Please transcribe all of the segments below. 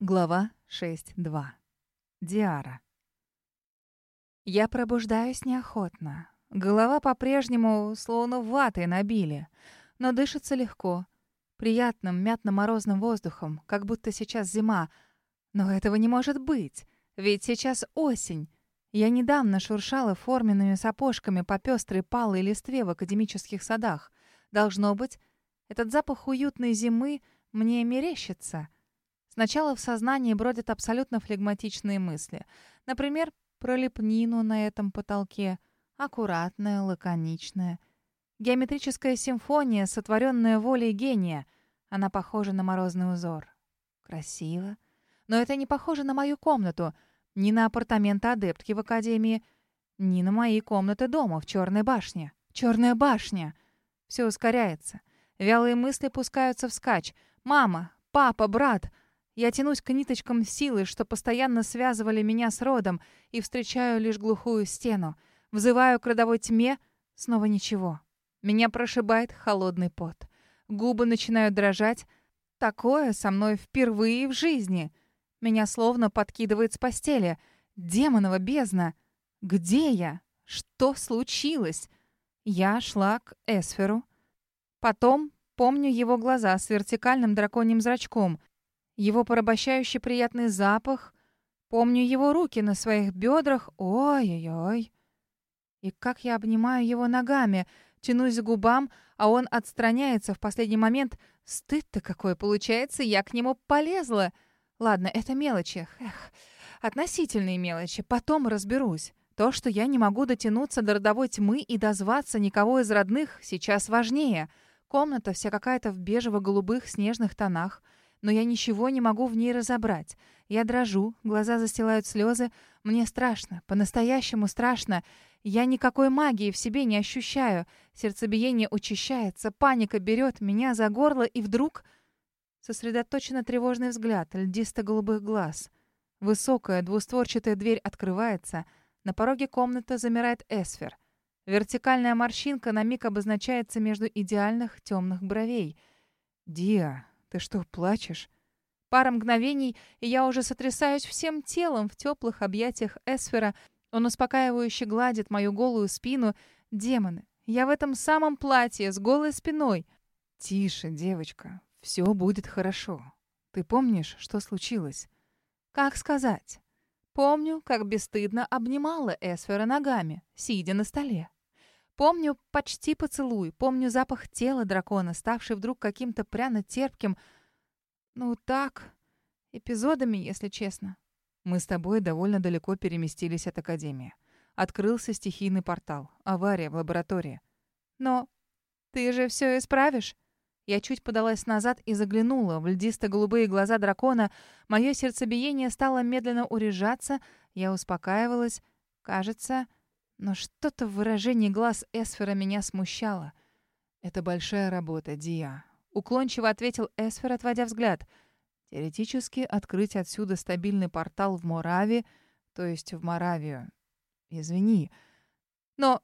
Глава 6.2. Диара. Я пробуждаюсь неохотно. Голова по-прежнему словно ватой набили, но дышится легко, приятным мятно-морозным воздухом, как будто сейчас зима. Но этого не может быть, ведь сейчас осень. Я недавно шуршала форменными сапожками по пестрой палой листве в академических садах. Должно быть, этот запах уютной зимы мне мерещится — Сначала в сознании бродят абсолютно флегматичные мысли. Например, про лепнину на этом потолке. Аккуратная, лаконичная. Геометрическая симфония, сотворенная волей гения. Она похожа на морозный узор. Красиво. Но это не похоже на мою комнату. Ни на апартаменты адептки в академии, ни на мои комнаты дома в Черной башне. Черная башня! Все ускоряется. Вялые мысли пускаются вскачь. «Мама! Папа! Брат!» Я тянусь к ниточкам силы, что постоянно связывали меня с родом, и встречаю лишь глухую стену. Взываю к родовой тьме, снова ничего. Меня прошибает холодный пот. Губы начинают дрожать. Такое со мной впервые в жизни. Меня словно подкидывает с постели. Демонова бездна. Где я? Что случилось? Я шла к Эсферу. Потом помню его глаза с вертикальным драконьим зрачком — его порабощающий приятный запах. Помню его руки на своих бедрах. Ой-ой-ой. И как я обнимаю его ногами, тянусь к губам, а он отстраняется в последний момент. Стыд-то какой получается, я к нему полезла. Ладно, это мелочи. Эх, относительные мелочи. Потом разберусь. То, что я не могу дотянуться до родовой тьмы и дозваться никого из родных, сейчас важнее. Комната вся какая-то в бежево-голубых снежных тонах но я ничего не могу в ней разобрать. Я дрожу, глаза застилают слезы. Мне страшно, по-настоящему страшно. Я никакой магии в себе не ощущаю. Сердцебиение учащается, паника берет меня за горло, и вдруг... Сосредоточенно тревожный взгляд, льдисто-голубых глаз. Высокая двустворчатая дверь открывается. На пороге комнаты замирает Эсфер. Вертикальная морщинка на миг обозначается между идеальных темных бровей. «Диа, ты что, плачешь? Пара мгновений, и я уже сотрясаюсь всем телом в теплых объятиях Эсфера. Он успокаивающе гладит мою голую спину. Демоны, я в этом самом платье с голой спиной. Тише, девочка, все будет хорошо. Ты помнишь, что случилось? Как сказать? Помню, как бесстыдно обнимала Эсфера ногами, сидя на столе. Помню почти поцелуй, помню запах тела дракона, ставший вдруг каким-то пряно-терпким. Ну так, эпизодами, если честно. Мы с тобой довольно далеко переместились от Академии. Открылся стихийный портал. Авария в лаборатории. Но ты же все исправишь? Я чуть подалась назад и заглянула в льдисто-голубые глаза дракона. Мое сердцебиение стало медленно урежаться. Я успокаивалась. Кажется, но что-то в выражении глаз Эсфера меня смущало. «Это большая работа, Дия», — уклончиво ответил Эсфер, отводя взгляд. «Теоретически открыть отсюда стабильный портал в Мораве, то есть в Моравию. Извини. Но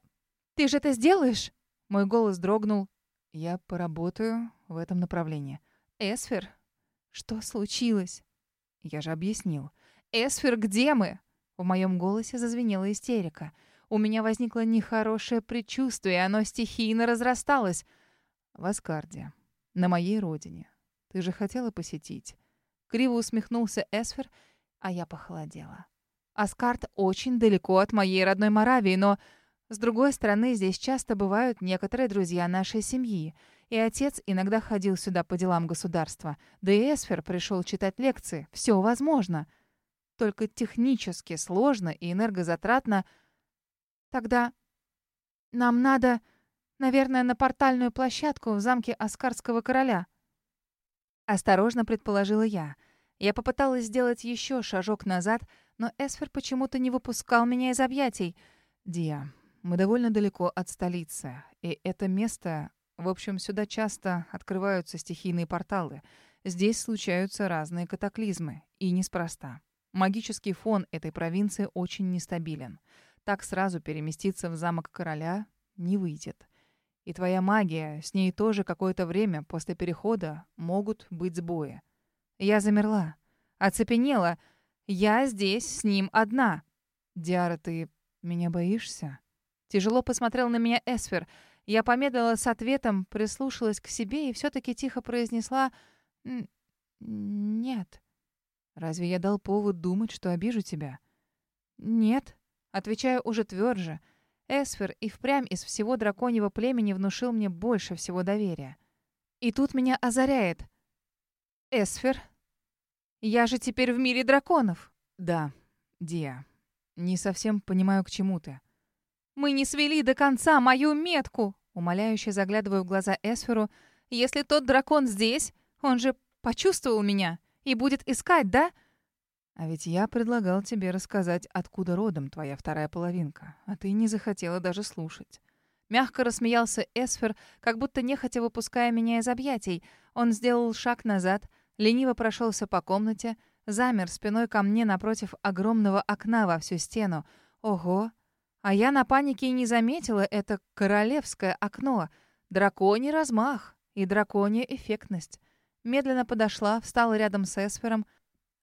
ты же это сделаешь?» Мой голос дрогнул. «Я поработаю в этом направлении». «Эсфер, что случилось?» «Я же объяснил». «Эсфер, где мы?» В моем голосе зазвенела истерика. «Эсфер, у меня возникло нехорошее предчувствие, и оно стихийно разрасталось. В Аскарде, на моей родине. Ты же хотела посетить. Криво усмехнулся Эсфер, а я похолодела. Аскард очень далеко от моей родной Моравии, но... С другой стороны, здесь часто бывают некоторые друзья нашей семьи. И отец иногда ходил сюда по делам государства. Да и Эсфер пришел читать лекции. Все возможно. Только технически сложно и энергозатратно — Тогда нам надо, наверное, на портальную площадку в замке Аскарского короля. Осторожно предположила я. Я попыталась сделать еще шажок назад, но Эсфер почему-то не выпускал меня из объятий. «Диа, мы довольно далеко от столицы, и это место... В общем, сюда часто открываются стихийные порталы. Здесь случаются разные катаклизмы, и неспроста. Магический фон этой провинции очень нестабилен. Так сразу переместиться в замок короля не выйдет. И твоя магия, с ней тоже какое-то время после перехода могут быть сбои. Я замерла. Оцепенела. Я здесь с ним одна. «Диара, ты меня боишься?» Тяжело посмотрел на меня Эсфер. Я помедлила с ответом, прислушалась к себе и все-таки тихо произнесла «Нет». «Разве я дал повод думать, что обижу тебя?» «Нет», — отвечаю уже тверже. Эсфер и впрямь из всего драконьего племени внушил мне больше всего доверия. И тут меня озаряет. «Эсфер, я же теперь в мире драконов». «Да, Диа, не совсем понимаю, к чему ты». «Мы не свели до конца мою метку!» Умоляюще заглядываю в глаза Эсферу. «Если тот дракон здесь, он же почувствовал меня и будет искать, да?» «А ведь я предлагал тебе рассказать, откуда родом твоя вторая половинка, а ты не захотела даже слушать». Мягко рассмеялся Эсфер, как будто нехотя выпуская меня из объятий. Он сделал шаг назад, лениво прошелся по комнате, замер спиной ко мне напротив огромного окна во всю стену. Ого! А я на панике и не заметила это королевское окно. Драконий размах и драконья эффектность. Медленно подошла, встала рядом с Эсфером.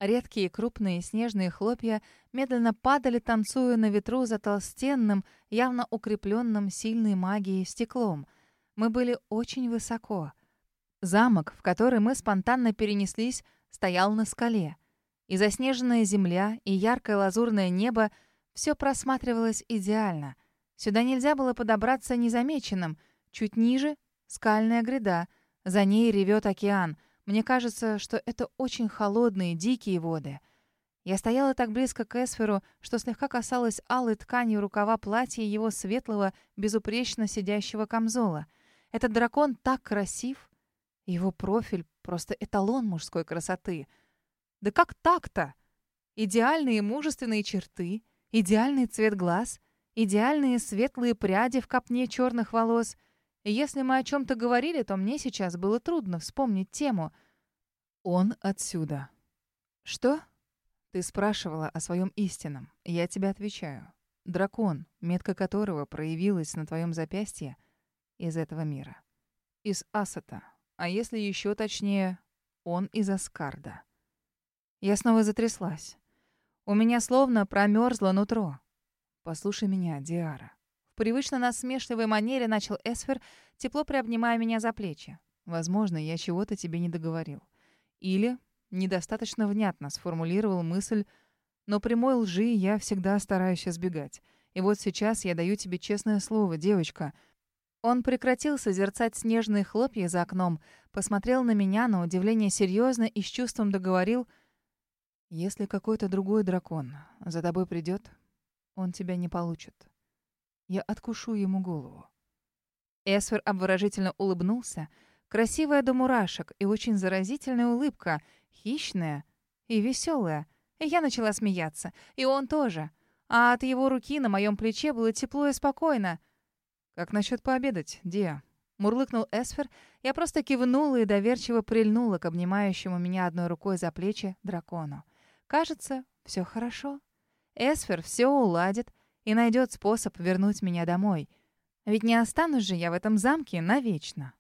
Редкие крупные снежные хлопья медленно падали, танцуя на ветру за толстенным, явно укрепленным сильной магией стеклом. Мы были очень высоко. Замок, в который мы спонтанно перенеслись, стоял на скале. И заснеженная земля, и яркое лазурное небо — все просматривалось идеально. Сюда нельзя было подобраться незамеченным. Чуть ниже — скальная гряда. За ней ревет океан. Мне кажется, что это очень холодные, дикие воды. Я стояла так близко к Эсферу, что слегка касалась алой тканью рукава платья его светлого, безупречно сидящего камзола. Этот дракон так красив. Его профиль — просто эталон мужской красоты. Да как так-то? Идеальные мужественные черты — Идеальный цвет глаз, идеальные светлые пряди в копне черных волос. И если мы о чем-то говорили, то мне сейчас было трудно вспомнить тему. Он отсюда. Что? Ты спрашивала о своем истинном. Я тебе отвечаю. Дракон, метка которого проявилась на твоем запястье, из этого мира. Из Асата. А если еще точнее, он из Аскарда. Я снова затряслась. У меня словно промерзло нутро. «Послушай меня, Диара». Привычно насмешливой манере начал Эсфер, тепло приобнимая меня за плечи. «Возможно, я чего-то тебе не договорил. Или недостаточно внятно сформулировал мысль, но прямой лжи я всегда стараюсь избегать. И вот сейчас я даю тебе честное слово, девочка». Он прекратил созерцать снежные хлопья за окном, посмотрел на меня на удивление серьезно и с чувством договорил — если какой-то другой дракон за тобой придет, он тебя не получит. Я откушу ему голову. Эсфер обворожительно улыбнулся. Красивая до мурашек и очень заразительная улыбка, хищная и веселая. И я начала смеяться, и он тоже. А от его руки на моем плече было тепло и спокойно. «Как насчет пообедать, Диа?» Мурлыкнул Эсфер. Я просто кивнула и доверчиво прильнула к обнимающему меня одной рукой за плечи дракону. Кажется, все хорошо. Эсфер все уладит и найдет способ вернуть меня домой. Ведь не останусь же я в этом замке навечно.